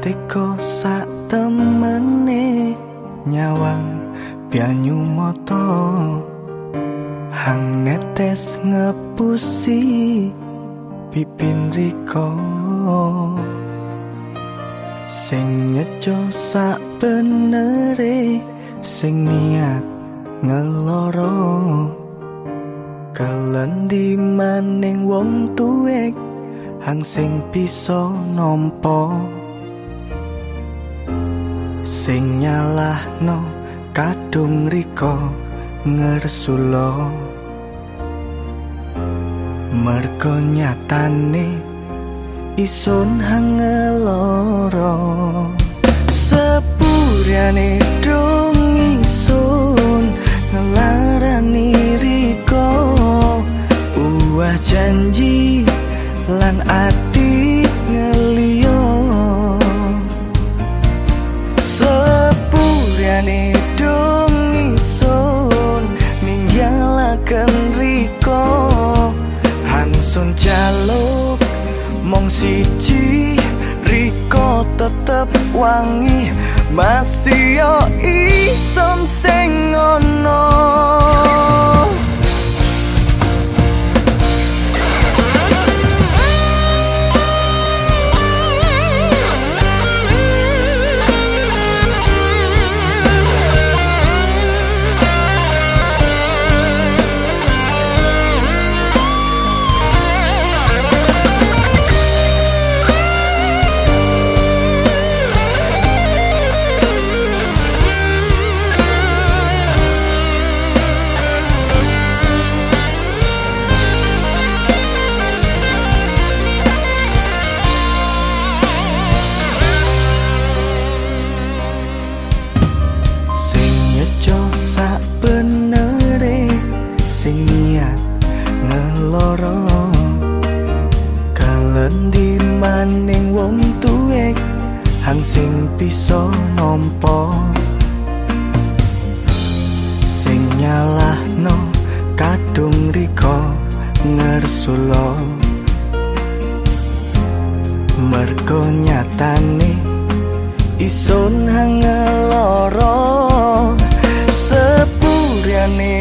teko sak temene nyawang banyu moto hang netes ngepusi pipin riko sing nyejo sak benere sing niat ngeloro. Kalendi maning wong tuwek hang sing bisa nampa sing nyalahno kadung rika ngersula. Mergo nyatane isun hang ngeloro sepuriane dong isun ngelarani riko uah janji mong siji riko tetep wangi. Masih yo isom sing ono nampa sing nyalahno kadung riko ngersula. Mergo nyatane isun hang ngeloro sepuriane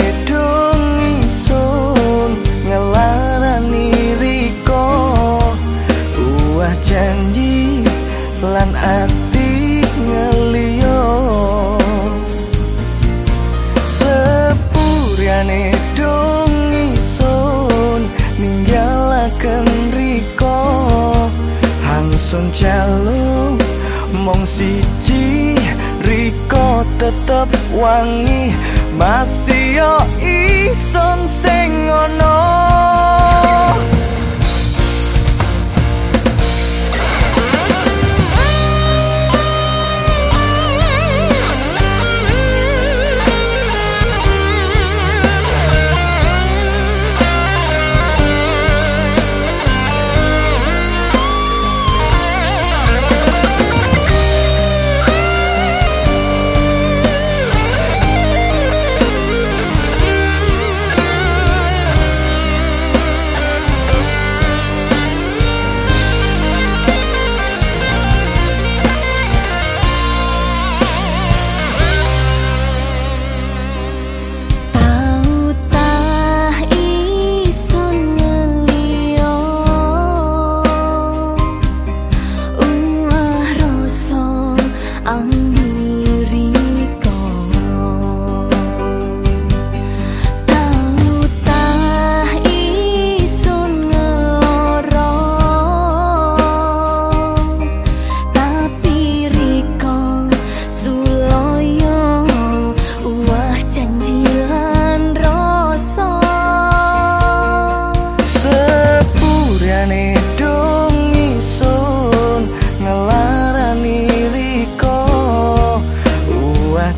sepuriane dong isun ninggalaken riko. Hangsun jaluk mong siji riko tetep wangi. Masih yo ison sing ono Ang.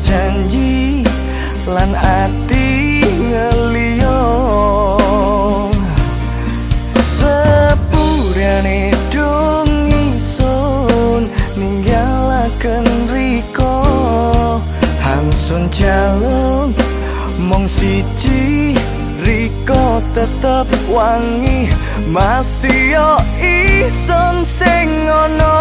Janji lan ati ngeliyo sepuriane dong isun ninggalaken riko. Hangsun jaluk mong siji riko. Tetep wangi masih yo ison sing ono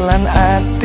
Lan at